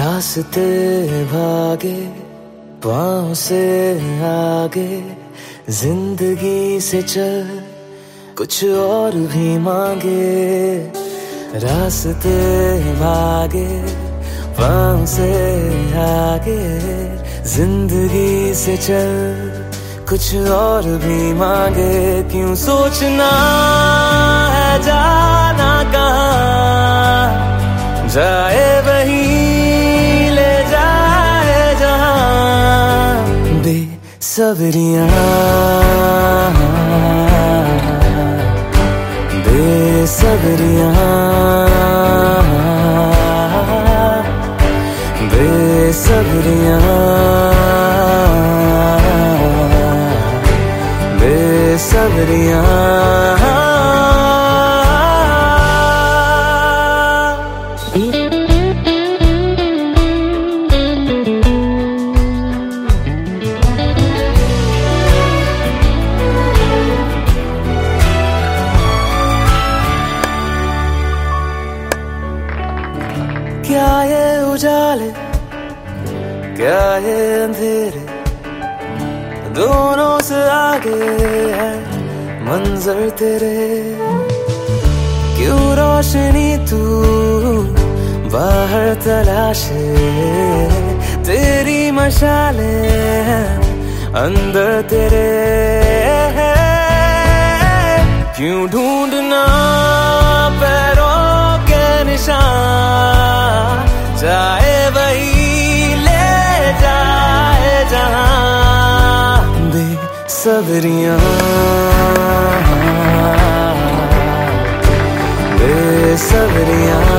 रास्ते भागे, पाँव से आगे, ज़िंदगी से चल, कुछ और भी मांगे। रास्ते भागे, पाँव से आगे, ज़िंदगी से चल, कुछ और भी मांगे। क्यों सोचना है जाना बेसबरियाँ बेसबरियाँ बेसबरियाँ बेसबरियाँ क्या ये उजाले? क्या ये अंधेरे? दोनों से आगे है मंजर तेरे। क्यों रोशनी तू बाहर तलाशे? तेरी मशाले अंदर तेरे। क्यों ढूंढना पैरों के निशान? बेसबरियाँ बेसबरियाँ।